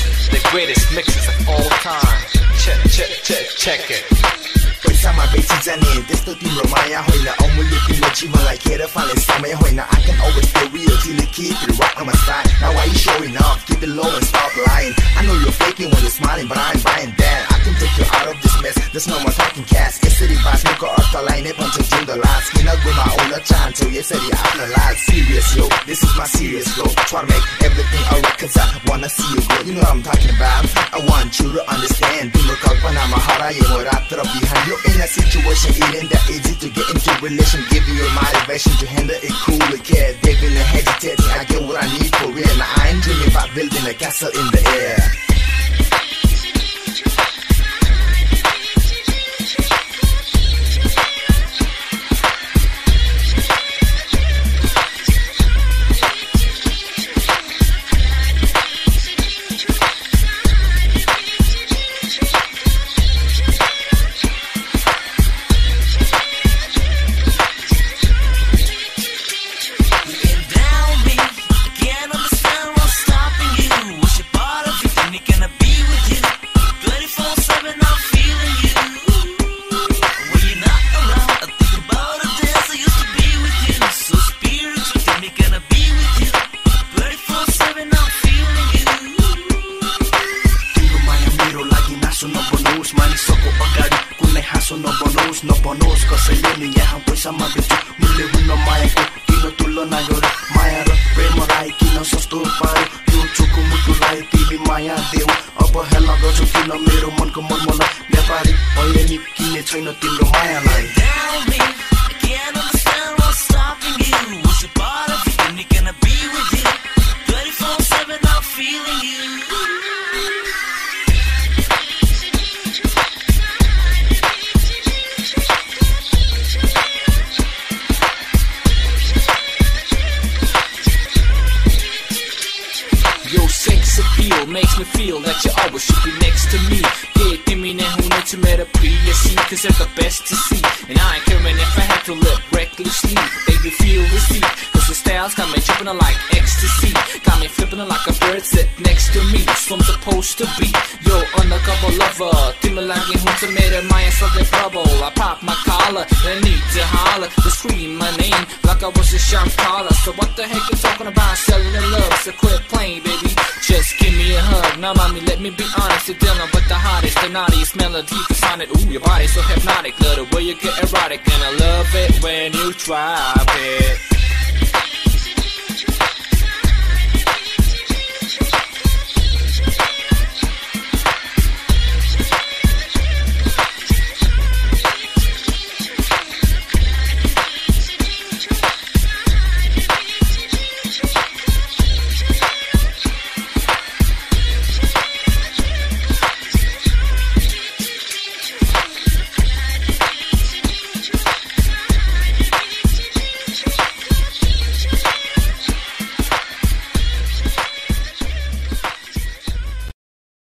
finest, the greatest mixes of all time. Check, check, check, check it. पैसामा बेचिजाने त्यस्तो तिम्रो माया होइन अमूल्य तिम्रो जीवनलाई खेर फाले समय होइन I can always stay real till you keep it right on my side Now why you showing off? Keep it low and stop lying I know you're faking when you're smiling but I ain't buying that I can take you out of this mess There's no more talking cash यसरी बाँच्नुको अर्थलाई नै भन्छ जिउँदो लाज किन not trying to, you said you analyze serious, yo. This is my serious flow. Try to make everything alright, cause I wanna see you grow. You know what I'm talking about. I want you to understand. Duma kalpana mahara, you know after up behind. You're in a situation, it ain't that easy to get into relation. Give you your motivation to handle it cool with care. They've been hesitating, I get what I need for real. and I ain't dreaming about building a castle in the air. मानिसको अगाडि कुनै हाँसो नबनोस् नबनोस् कसैले नि यहाँ पैसामा बेच्छु मूल्य हुन मायाको किन तुलना गर माया र प्रेमलाई किन सस्तो पायो यो चोको मुटुलाई तिमी माया देऊ अवहेला गर्छौ किन मेरो मनको मर्मलाई व्यापारी अहिले नि किन्ने छैन तिम्रो मायालाई makes me feel that you always should be next to me. Yeah, timmy ne hune to mera priya see, cause they're the best to see. And I ain't caring if I had to live recklessly. Baby, feel receipt, cause the styles got me tripping like ecstasy. Got me flipping like a bird sit next to me. What I'm supposed to be. Yo, undercover lover. Timmy lagi hune to mera maya so they bubble. I pop my and I need to holler, to scream my name like I was a sharp collar. So what the heck you talking about selling in love? So quit playing, baby. Just give me a hug. Now, mommy, let me be honest. You're dealing with the hottest, the naughtiest melody to sonnet. Ooh, your body's so hypnotic. Love the way you get erotic. And I love it when you drop it.